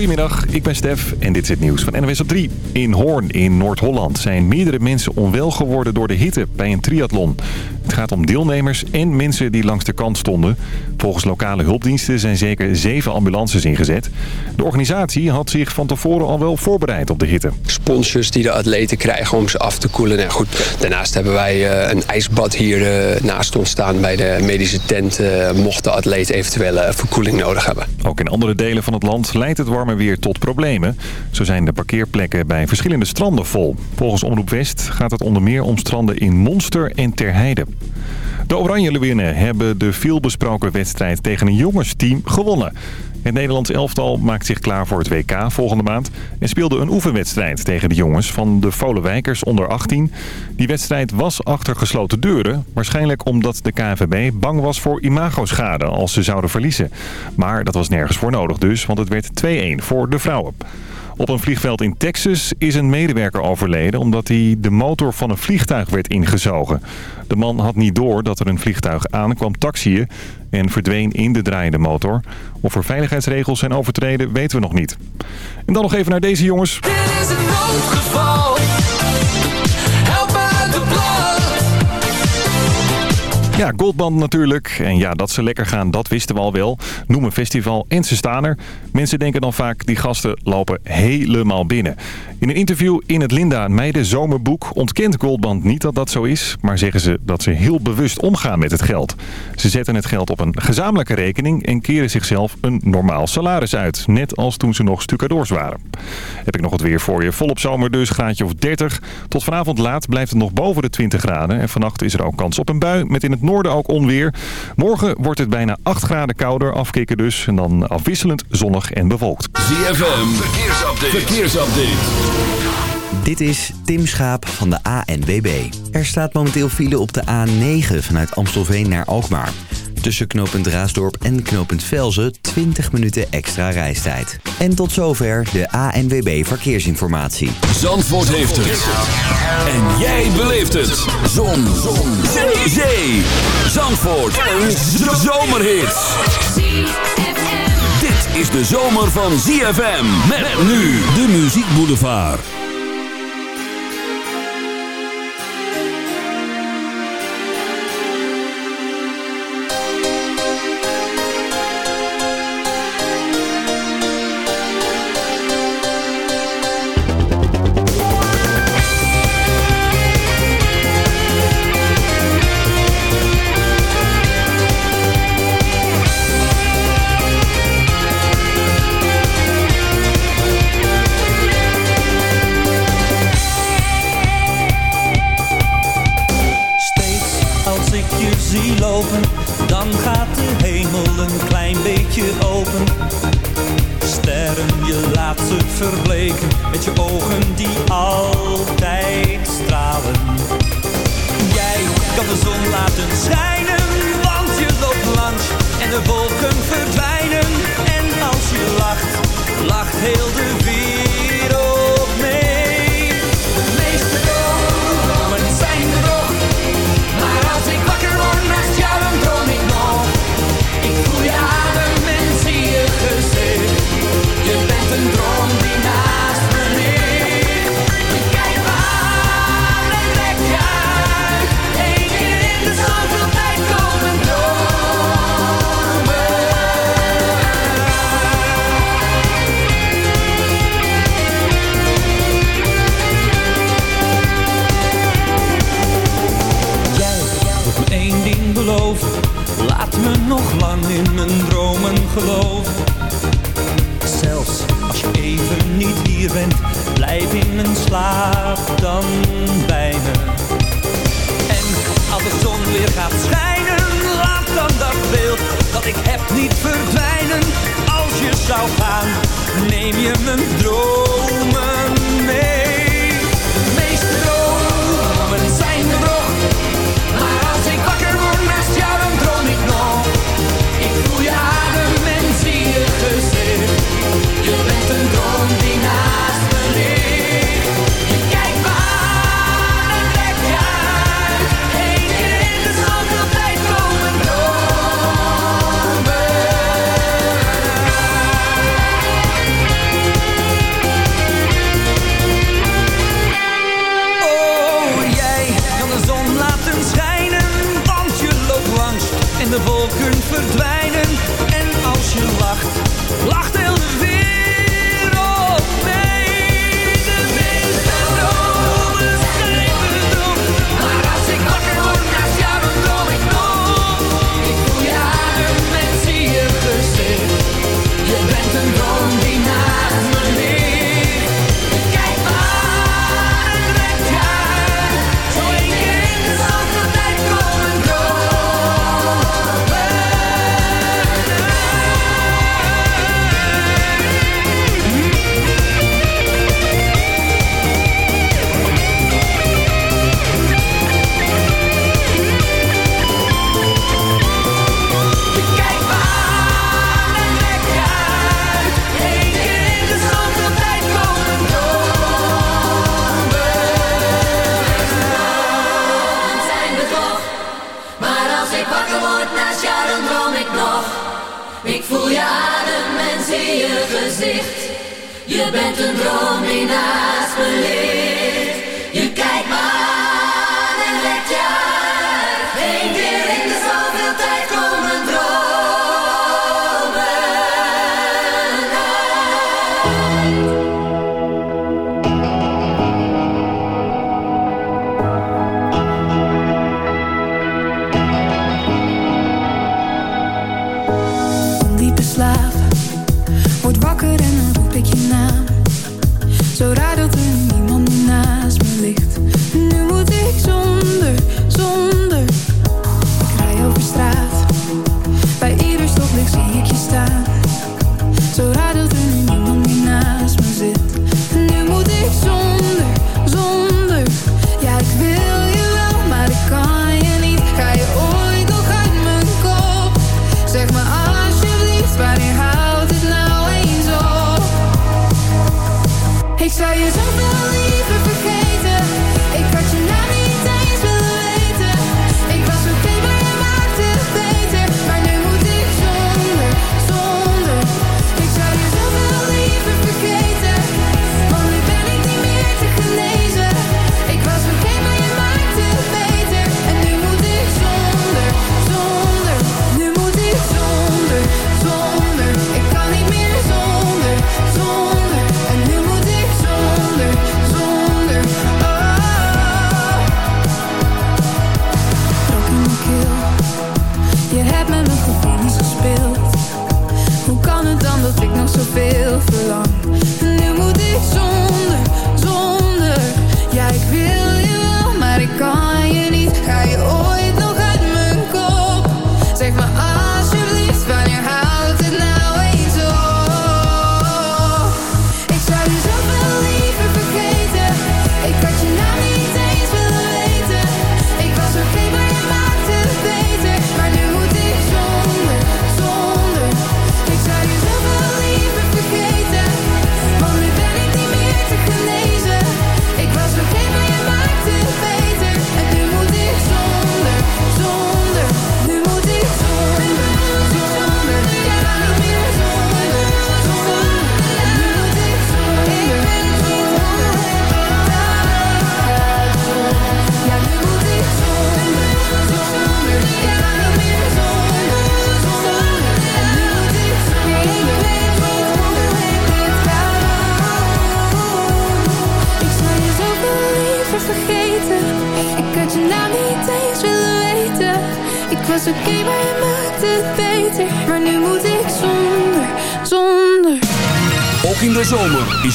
Goedemiddag, ik ben Stef en dit is het nieuws van NWS op 3. In Hoorn in Noord-Holland zijn meerdere mensen onwel geworden door de hitte bij een triathlon. Het gaat om deelnemers en mensen die langs de kant stonden. Volgens lokale hulpdiensten zijn zeker zeven ambulances ingezet. De organisatie had zich van tevoren al wel voorbereid op de hitte. Sponsors die de atleten krijgen om ze af te koelen. Nou goed, daarnaast hebben wij eh, een ijsbad hier eh, naast ons staan bij de medische tent. Uh, mocht de atleet eventuele verkoeling nodig hebben. Ook in andere delen van het land leidt het warme weer tot problemen. Zo zijn de parkeerplekken bij verschillende stranden vol. Volgens Omroep West gaat het onder meer om stranden in Monster en Terheide. De Oranje Leeuwinnen hebben de veelbesproken wedstrijd tegen een jongensteam gewonnen. Het Nederlands elftal maakt zich klaar voor het WK volgende maand... en speelde een oefenwedstrijd tegen de jongens van de Volenwijkers onder 18. Die wedstrijd was achter gesloten deuren. Waarschijnlijk omdat de KNVB bang was voor imagoschade als ze zouden verliezen. Maar dat was nergens voor nodig dus, want het werd 2-1 voor de vrouwen. Op een vliegveld in Texas is een medewerker overleden omdat hij de motor van een vliegtuig werd ingezogen. De man had niet door dat er een vliegtuig aankwam taxiën en verdween in de draaiende motor. Of er veiligheidsregels zijn overtreden weten we nog niet. En dan nog even naar deze jongens. Dit is een noodgeval. Ja, Goldband natuurlijk. En ja, dat ze lekker gaan, dat wisten we al wel. Noem een festival en ze staan er. Mensen denken dan vaak, die gasten lopen helemaal binnen. In een interview in het Linda Meijden zomerboek ontkent Goldband niet dat dat zo is. Maar zeggen ze dat ze heel bewust omgaan met het geld. Ze zetten het geld op een gezamenlijke rekening en keren zichzelf een normaal salaris uit. Net als toen ze nog stucadoors waren. Heb ik nog het weer voor je. Volop zomer dus, graadje of 30. Tot vanavond laat blijft het nog boven de 20 graden. En vannacht is er ook kans op een bui, met in het noorden ook onweer. Morgen wordt het bijna 8 graden kouder, afkikken dus. En dan afwisselend zonnig en bewolkt. ZFM, verkeersupdate. verkeersupdate. Dit is Tim Schaap van de ANWB. Er staat momenteel file op de A9 vanuit Amstelveen naar Alkmaar. Tussen knooppunt Raasdorp en knooppunt Velzen 20 minuten extra reistijd. En tot zover de ANWB Verkeersinformatie. Zandvoort heeft het. En jij beleeft het. Zon. Zon. Zee. Zandvoort. Een zomerhit. Dit is de zomer van ZFM. Met nu de Muziek Boulevard. Met je ogen die altijd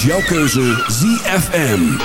jouw keuze ZFM.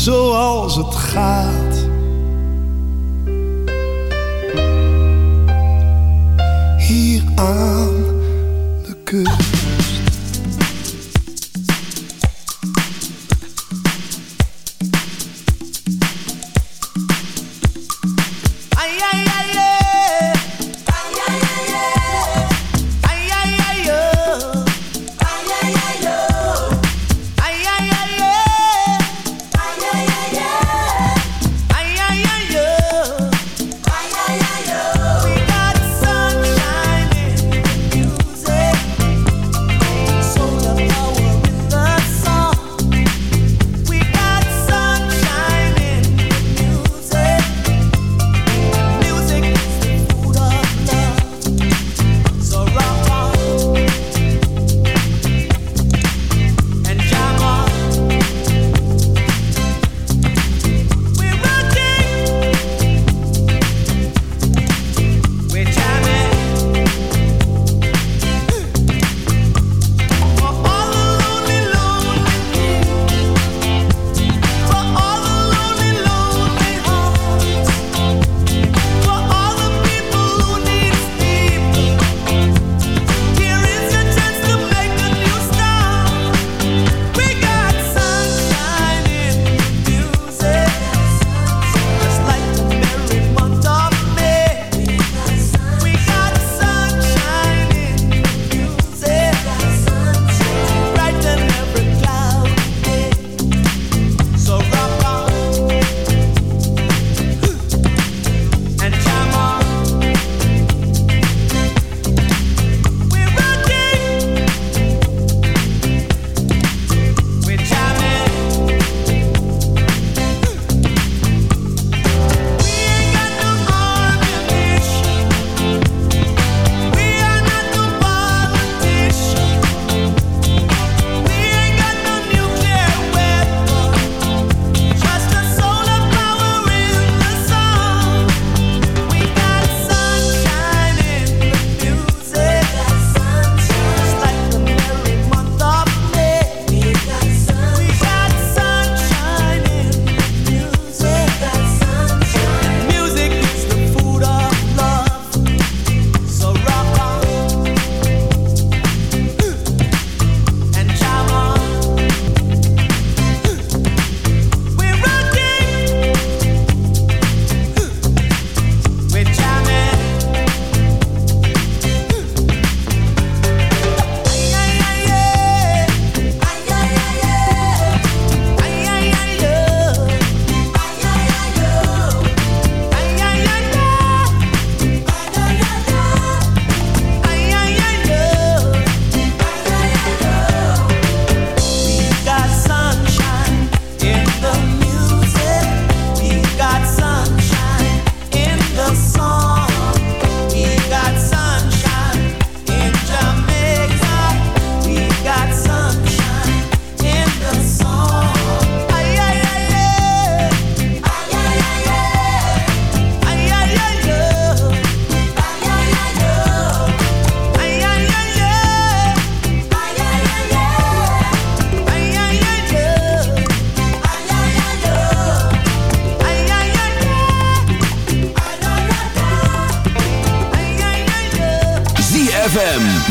Zoals het gaat.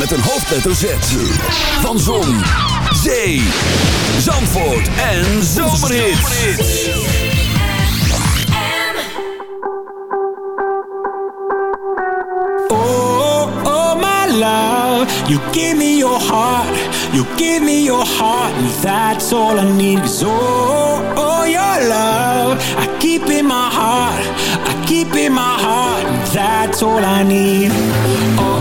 Met een hoofdletter Z. Van Zon, Zee, Zandvoort en Zomerhits. Oh, oh my love, you give me your heart, you give me your heart, that's all I need. oh, oh your love, I keep in my heart, I keep in my heart, that's all I need. All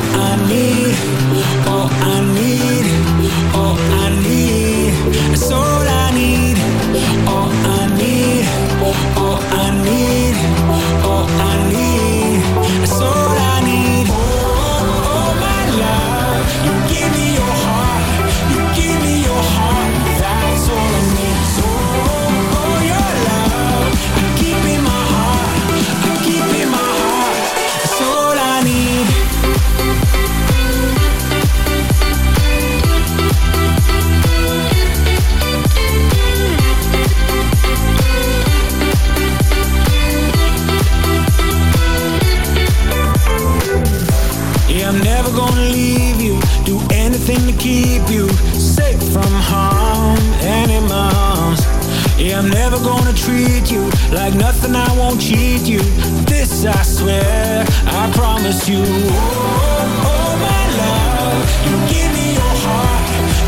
Yeah, I'm never gonna treat you like nothing. I won't cheat you. This I swear, I promise you. Oh, oh, oh my love, you give me your heart,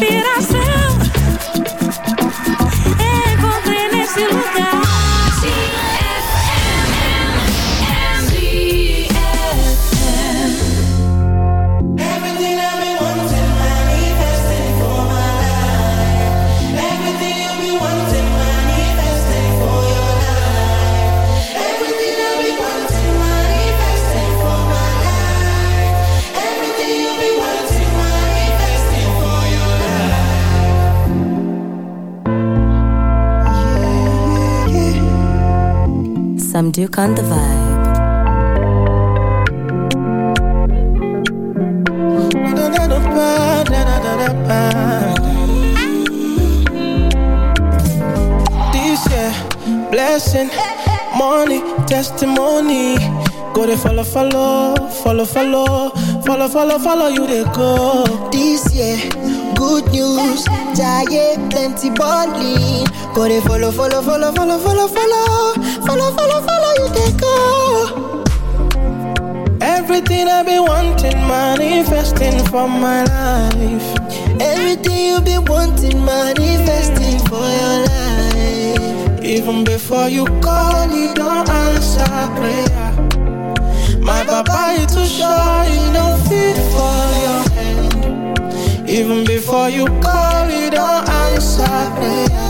feet I Some Duke on the vibe. This year, blessing, money, testimony. Go to follow, follow, follow, follow, follow, follow, follow you they go. This year, good news, giant plenty balling. Go they follow, follow, follow, follow, follow, follow, follow, follow, follow you. Everything I've been wanting, manifesting for my life. Everything you've been wanting, manifesting for your life. Even before you call, you don't answer prayer. My papa is too shy, he don't fit for your hand. Even before you call, you don't answer prayer.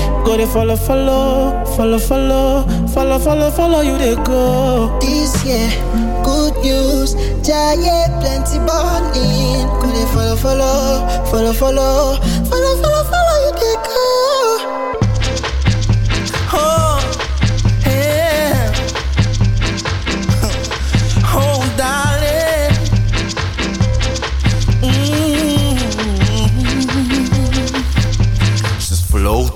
Go they follow, follow, follow, follow, follow, follow, follow you they go. This year, good news, giant plenty balling. Go they follow, follow, follow, follow, follow, follow, follow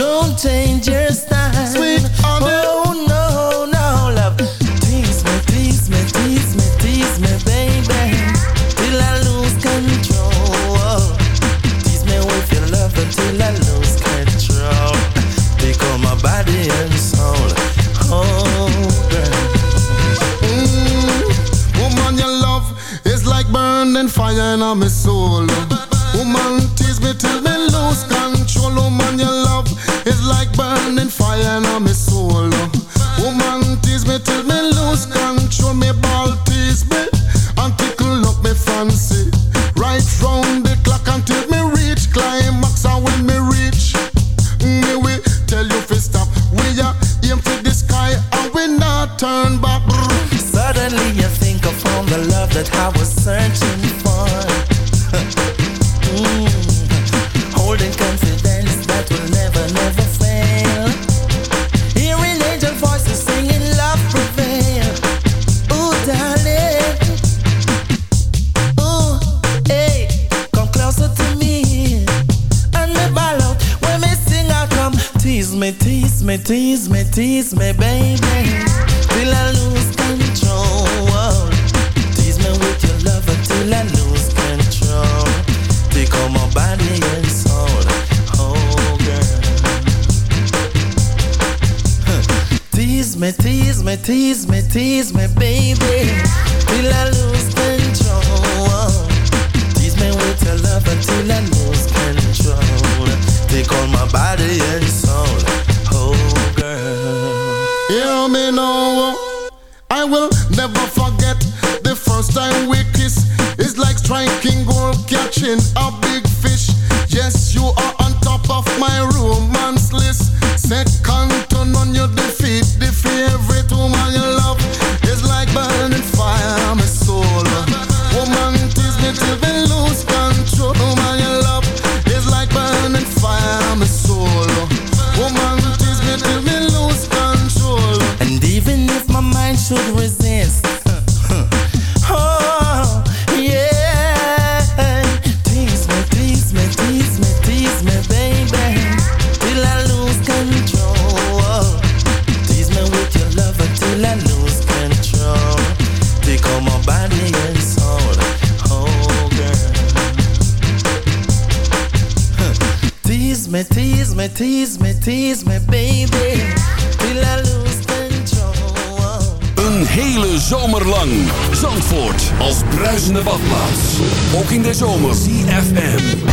don't change your style. Sweet. Oh no, no, love. Tease me, tease me, tease me, tease me, baby, till I lose control. Tease me with your love until I lose control. My body and soul. Oh, girl. Mm, woman, your love is like burning fire in my soul. Tease me, tease me baby. Till I lose control? Een hele zomer lang Zandvoort als bruisende badplaats. Ook in de zomer. CFM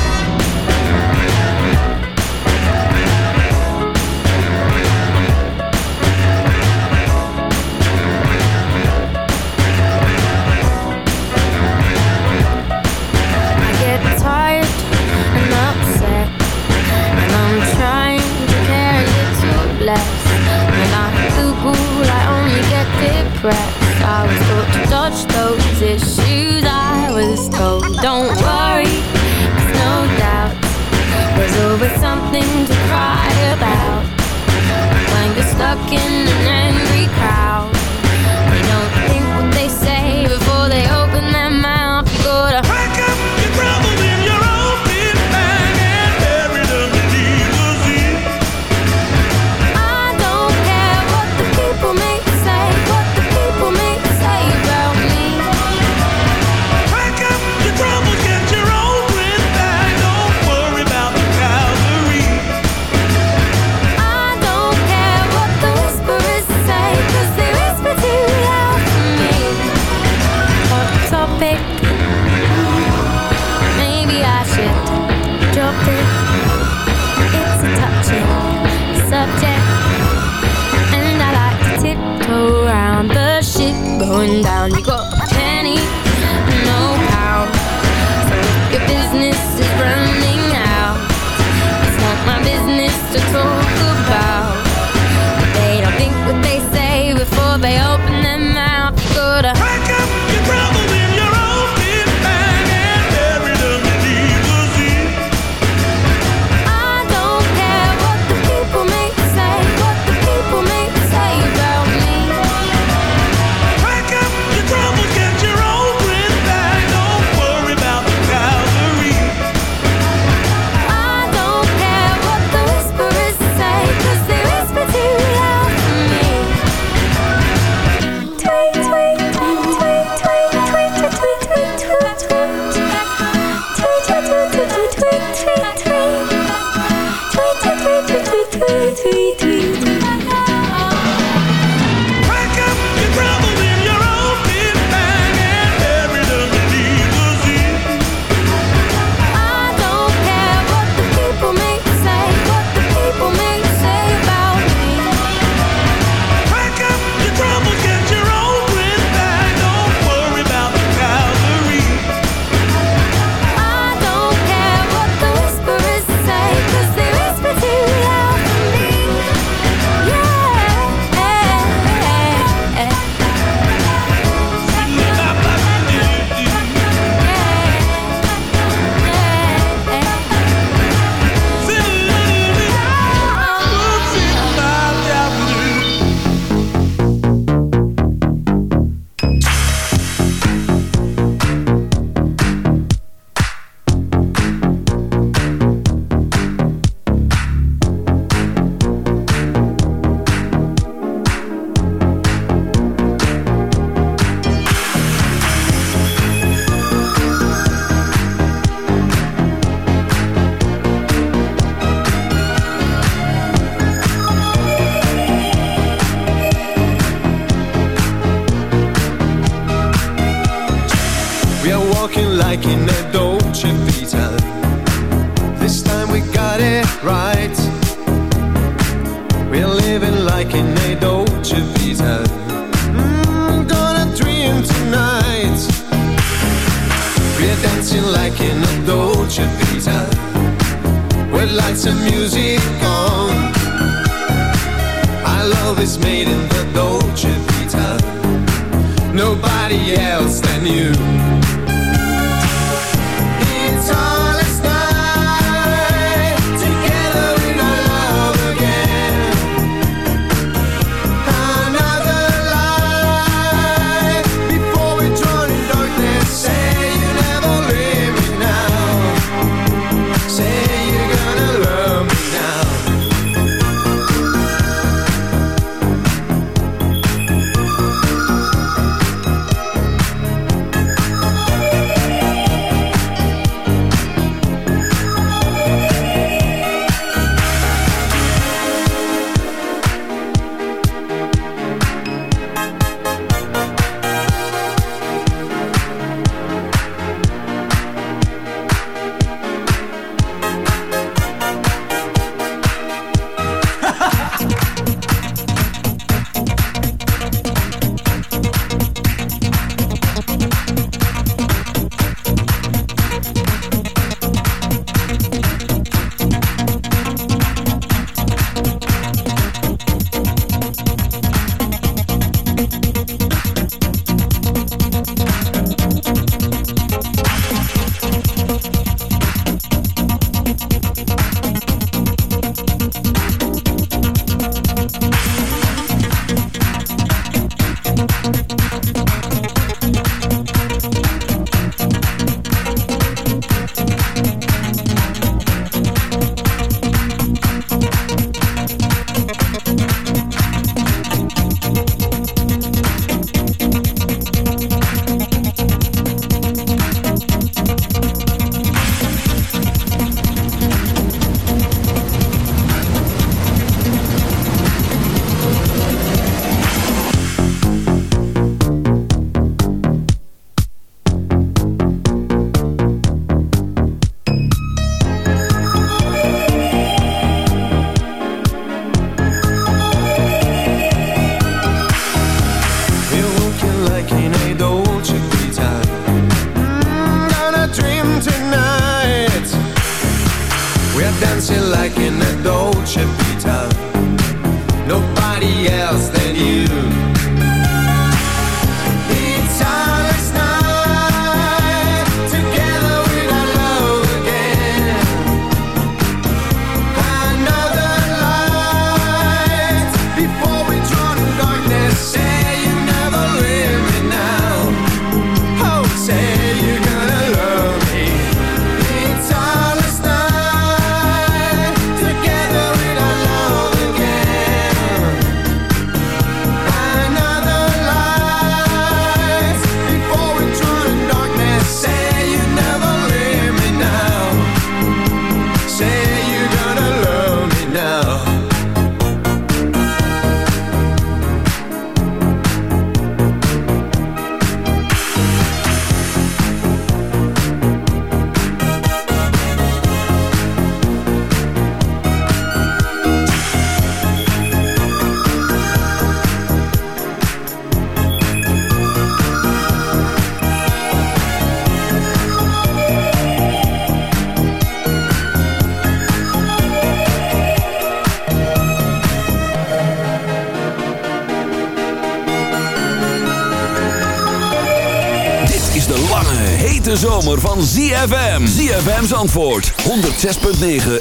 zomer van ZFM. ZFM's antwoord. 106.9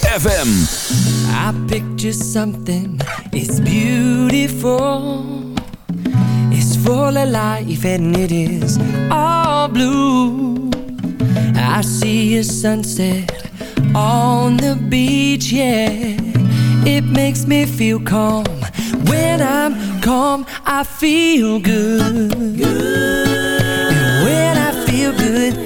FM. I picture something. It's beautiful. It's full of life and it is all blue. I see a sunset on the beach, yeah. It makes me feel calm. When I'm calm, I feel good. good. And when I feel good,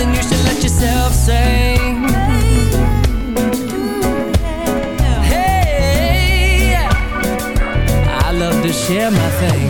then you should let yourself sing. Hey, I love to share my thing.